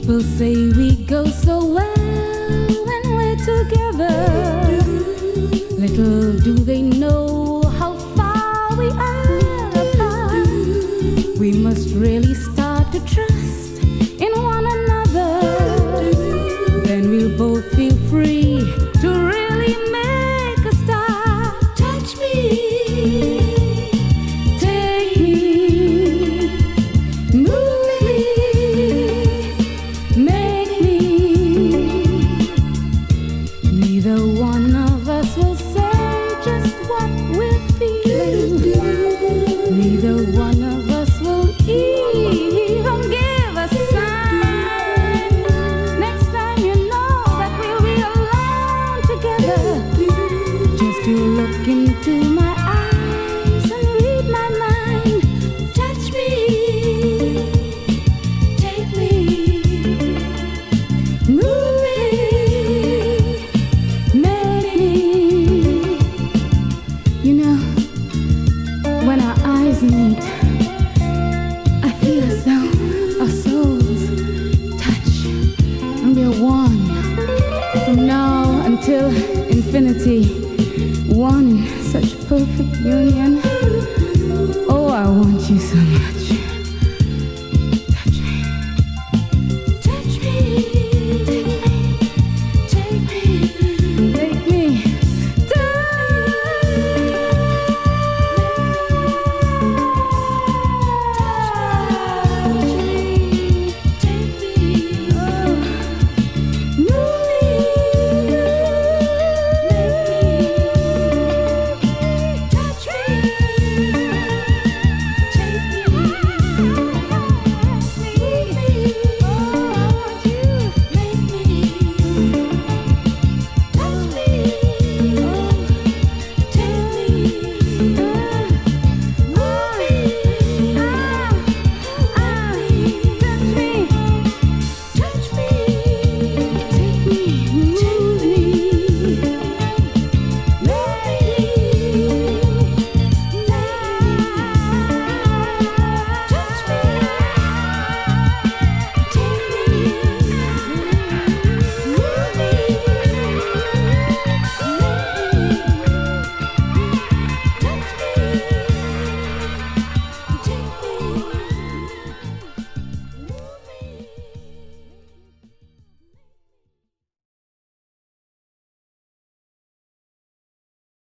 People say we go so well when we're together. Little do they know how far we are apart. We must really start to trust in one another. Then we'll both feel free one. From now until infinity, one such perfect union. Oh, I want you so much.